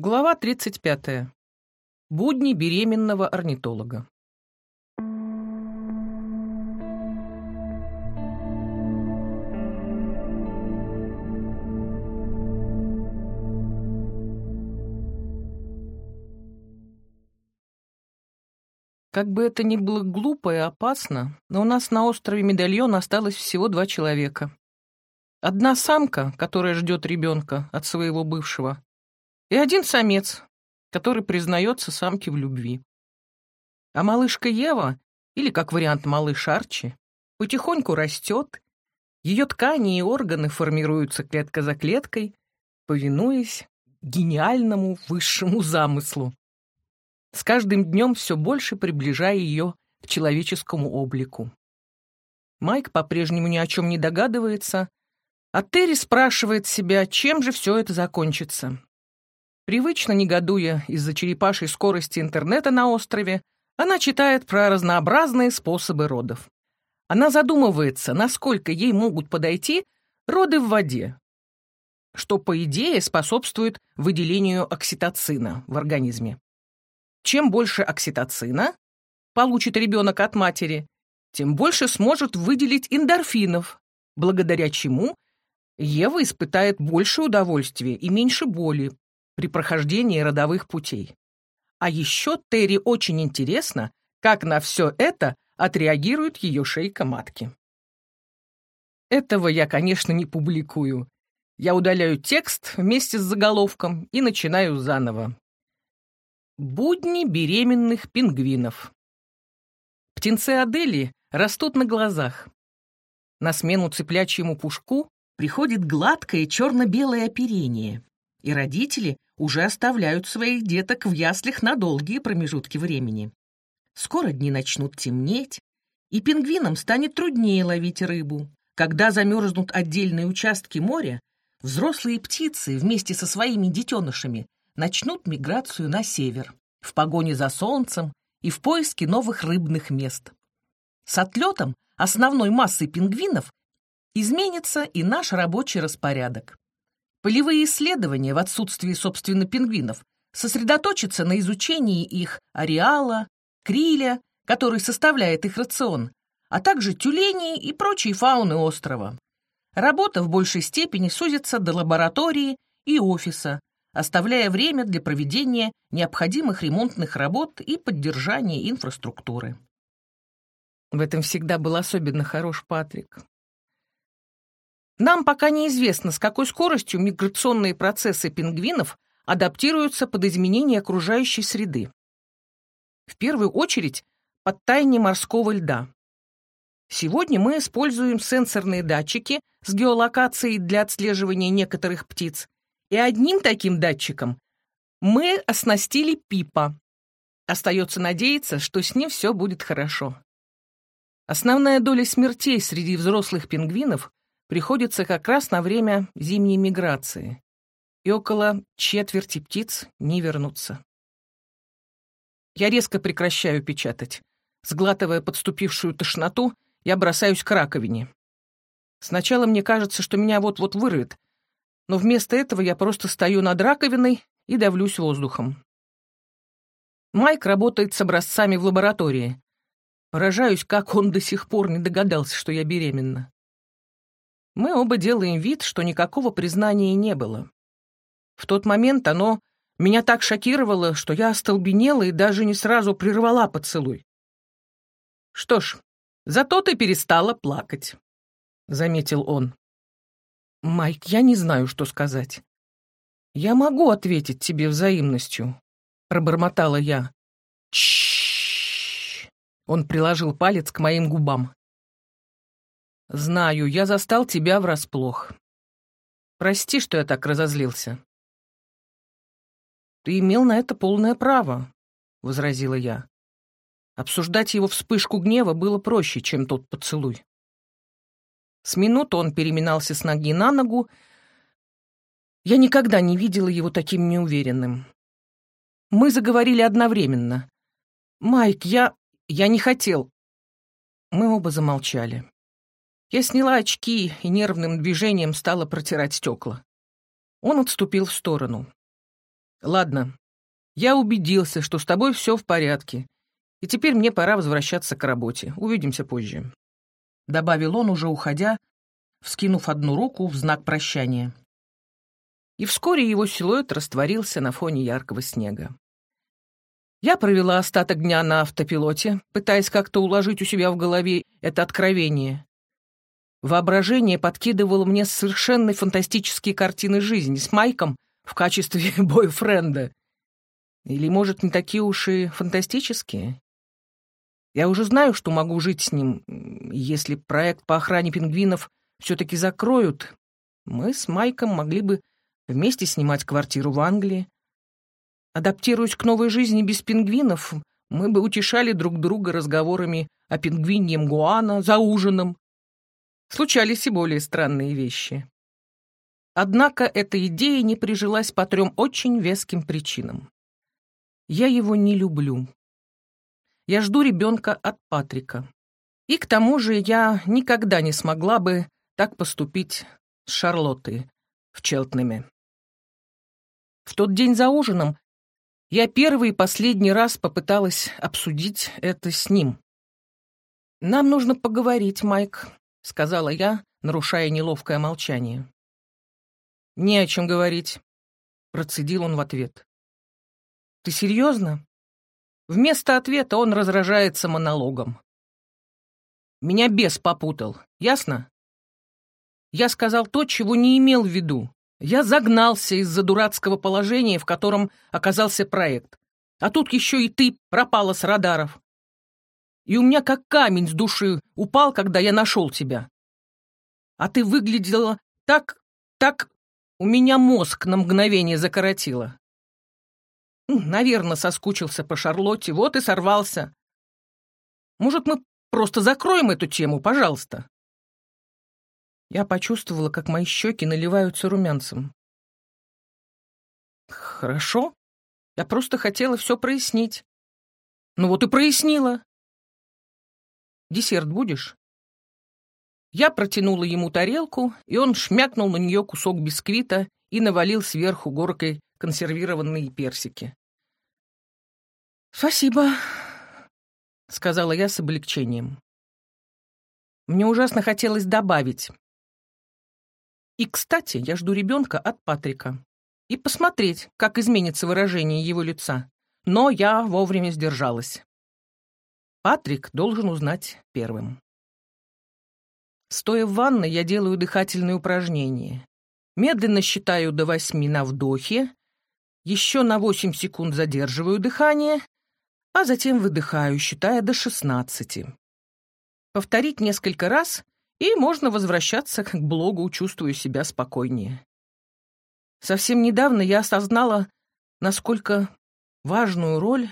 Глава 35. Будни беременного орнитолога. Как бы это ни было глупо и опасно, но у нас на острове Медальон осталось всего два человека. Одна самка, которая ждет ребенка от своего бывшего, и один самец, который признается самке в любви. А малышка Ева, или как вариант малыш Арчи, потихоньку растет, ее ткани и органы формируются клетка за клеткой, повинуясь гениальному высшему замыслу с каждым днем все больше приближая ее к человеческому облику. Майк по-прежнему ни о чем не догадывается, а Терри спрашивает себя, чем же все это закончится. Привычно негодуя из-за черепашей скорости интернета на острове, она читает про разнообразные способы родов. Она задумывается, насколько ей могут подойти роды в воде, что, по идее, способствует выделению окситоцина в организме. Чем больше окситоцина получит ребенок от матери, тем больше сможет выделить эндорфинов, благодаря чему Ева испытает больше удовольствия и меньше боли при прохождении родовых путей. А еще Терри очень интересно, как на все это отреагирует ее шейка матки. Этого я, конечно, не публикую. Я удаляю текст вместе с заголовком и начинаю заново. Будни беременных пингвинов. Птенцы Адели растут на глазах. На смену цыплячьему пушку приходит гладкое черно-белое оперение, и родители уже оставляют своих деток в яслях на долгие промежутки времени. Скоро дни начнут темнеть, и пингвинам станет труднее ловить рыбу. Когда замерзнут отдельные участки моря, взрослые птицы вместе со своими детенышами начнут миграцию на север, в погоне за солнцем и в поиске новых рыбных мест. С отлетом основной массы пингвинов изменится и наш рабочий распорядок. Полевые исследования в отсутствии, собственно, пингвинов сосредоточатся на изучении их ареала, криля, который составляет их рацион, а также тюленей и прочей фауны острова. Работа в большей степени сузится до лаборатории и офиса, оставляя время для проведения необходимых ремонтных работ и поддержания инфраструктуры. В этом всегда был особенно хорош Патрик. Нам пока неизвестно, с какой скоростью миграционные процессы пингвинов адаптируются под изменение окружающей среды. В первую очередь, под таяние морского льда. Сегодня мы используем сенсорные датчики с геолокацией для отслеживания некоторых птиц и одним таким датчиком мы оснастили Пипа. Остается надеяться, что с ним все будет хорошо. Основная доля смертей среди взрослых пингвинов приходится как раз на время зимней миграции, и около четверти птиц не вернутся. Я резко прекращаю печатать. Сглатывая подступившую тошноту, я бросаюсь к раковине. Сначала мне кажется, что меня вот-вот вырвет, но вместо этого я просто стою над раковиной и давлюсь воздухом. Майк работает с образцами в лаборатории. Поражаюсь, как он до сих пор не догадался, что я беременна. Мы оба делаем вид, что никакого признания не было. В тот момент оно меня так шокировало, что я остолбенела и даже не сразу прервала поцелуй. «Что ж, зато ты перестала плакать», — заметил он. «Майк, я не знаю, что сказать». «Я могу ответить тебе взаимностью», — пробормотала я. Он приложил палец к моим губам. «Знаю, я застал тебя врасплох. Прости, что я так разозлился». «Ты имел на это полное право», — возразила я. Обсуждать его вспышку гнева было проще, чем тот поцелуй. С минуту он переминался с ноги на ногу. Я никогда не видела его таким неуверенным. Мы заговорили одновременно. «Майк, я... я не хотел...» Мы оба замолчали. Я сняла очки и нервным движением стала протирать стекла. Он отступил в сторону. Ладно, я убедился, что с тобой все в порядке, и теперь мне пора возвращаться к работе. Увидимся позже. Добавил он, уже уходя, вскинув одну руку в знак прощания. И вскоре его силуэт растворился на фоне яркого снега. Я провела остаток дня на автопилоте, пытаясь как-то уложить у себя в голове это откровение. Воображение подкидывало мне совершенно фантастические картины жизни с Майком в качестве бойфренда. Или, может, не такие уж и фантастические? Я уже знаю, что могу жить с ним. Если проект по охране пингвинов все-таки закроют, мы с Майком могли бы вместе снимать квартиру в Англии. Адаптируясь к новой жизни без пингвинов, мы бы утешали друг друга разговорами о пингвиньем Гуана за ужином. Случались и более странные вещи. Однако эта идея не прижилась по трем очень веским причинам. Я его не люблю. Я жду ребенка от Патрика. И к тому же я никогда не смогла бы так поступить с Шарлоттой в Челтнеме. В тот день за ужином я первый и последний раз попыталась обсудить это с ним. «Нам нужно поговорить, Майк», — сказала я, нарушая неловкое молчание. «Не о чем говорить», — процедил он в ответ. «Ты серьезно?» Вместо ответа он разражается монологом. «Меня бес попутал, ясно?» Я сказал то, чего не имел в виду. Я загнался из-за дурацкого положения, в котором оказался проект. А тут еще и ты пропала с радаров. И у меня как камень с души упал, когда я нашел тебя. А ты выглядела так, так... У меня мозг на мгновение закоротило. Наверное, соскучился по Шарлотте, вот и сорвался. Может, мы просто закроем эту тему, пожалуйста?» Я почувствовала, как мои щеки наливаются румянцем. «Хорошо. Я просто хотела все прояснить». «Ну вот и прояснила». «Десерт будешь?» Я протянула ему тарелку, и он шмякнул на нее кусок бисквита и навалил сверху горкой консервированные персики. «Спасибо», — сказала я с облегчением. Мне ужасно хотелось добавить. И, кстати, я жду ребенка от Патрика. И посмотреть, как изменится выражение его лица. Но я вовремя сдержалась. Патрик должен узнать первым. Стоя в ванной, я делаю дыхательные упражнения. Медленно считаю до восьми на вдохе, еще на восемь секунд задерживаю дыхание, а затем выдыхаю, считая до шестнадцати. Повторить несколько раз, и можно возвращаться к блогу, чувствую себя спокойнее. Совсем недавно я осознала, насколько важную роль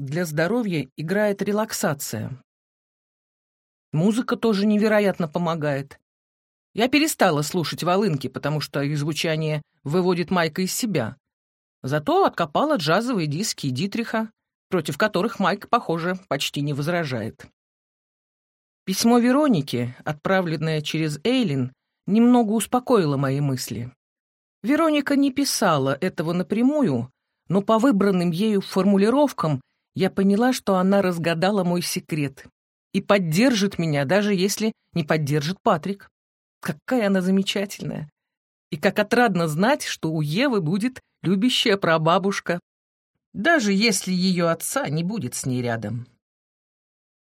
для здоровья играет релаксация. Музыка тоже невероятно помогает. Я перестала слушать волынки, потому что их звучание выводит Майка из себя. Зато откопала джазовые диски Дитриха, против которых Майк, похоже, почти не возражает. Письмо Веронике, отправленное через Эйлин, немного успокоило мои мысли. Вероника не писала этого напрямую, но по выбранным ею формулировкам я поняла, что она разгадала мой секрет и поддержит меня, даже если не поддержит Патрик. Какая она замечательная! И как отрадно знать, что у Евы будет любящая прабабушка, даже если ее отца не будет с ней рядом.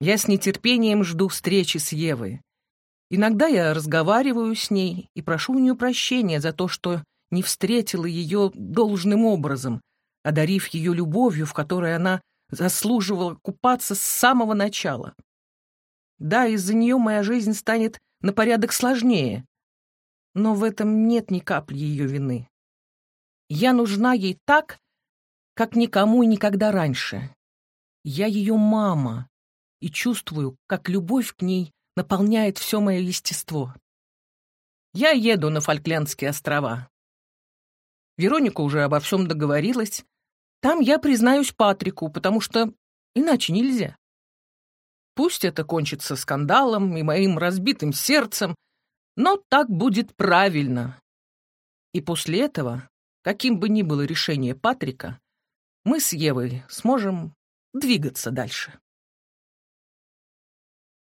Я с нетерпением жду встречи с Евой. Иногда я разговариваю с ней и прошу у нее прощения за то, что не встретила ее должным образом, одарив ее любовью, в которой она заслуживала купаться с самого начала. Да, из-за нее моя жизнь станет на порядок сложнее, но в этом нет ни капли ее вины. Я нужна ей так, как никому и никогда раньше. Я ее мама и чувствую, как любовь к ней наполняет все мое естество. Я еду на Фольклендские острова. Вероника уже обо всем договорилась. Там я признаюсь Патрику, потому что иначе нельзя. Пусть это кончится скандалом и моим разбитым сердцем, но так будет правильно. И после этого каким бы ни было решение Патрика, мы с Евой сможем двигаться дальше.